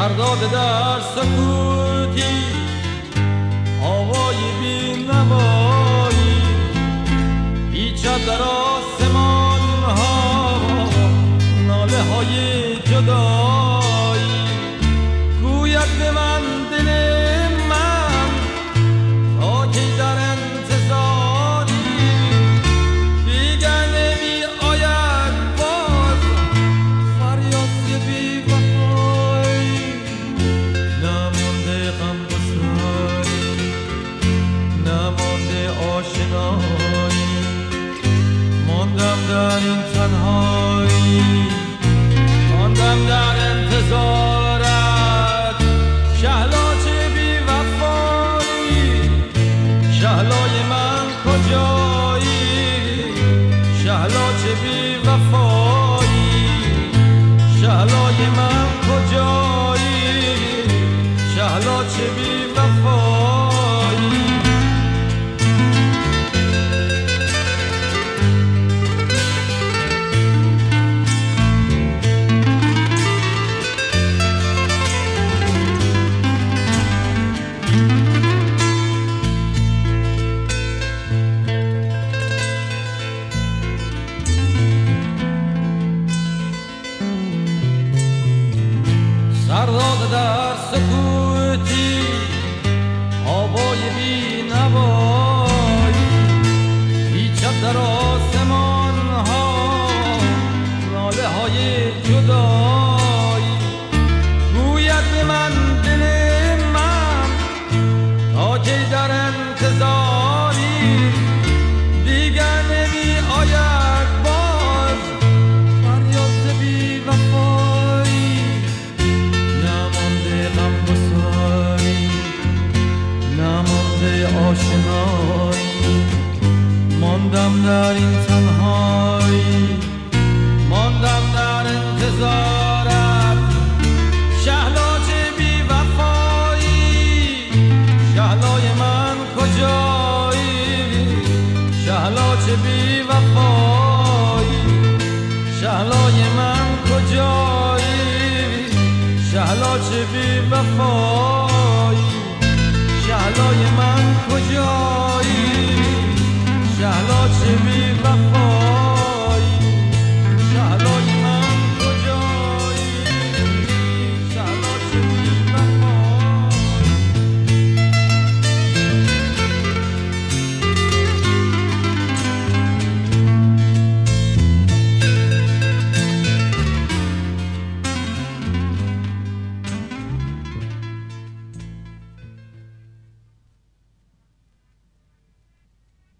فردا به در سکوتی آشنایی. ماندم در این تنهایی. ماندم در انتظارت. شهلا چه بی وفایی شهلای من کجایی؟ شهلا چه بی وفایی شهلای من کجایی؟ شهلا چه بی وفایی سرداد در سکوتی آوای بی نوایی پیچد در آسمان ها ناله های جدایی ماندم در این تنهایی. ماندم در انتظارت شهلا چه بی وفایی شهلای من کجایی؟ شهلا چه بی وفایی شهلای من کجایی؟ شهلا چه بی وفایی شهلای من کجایی؟ to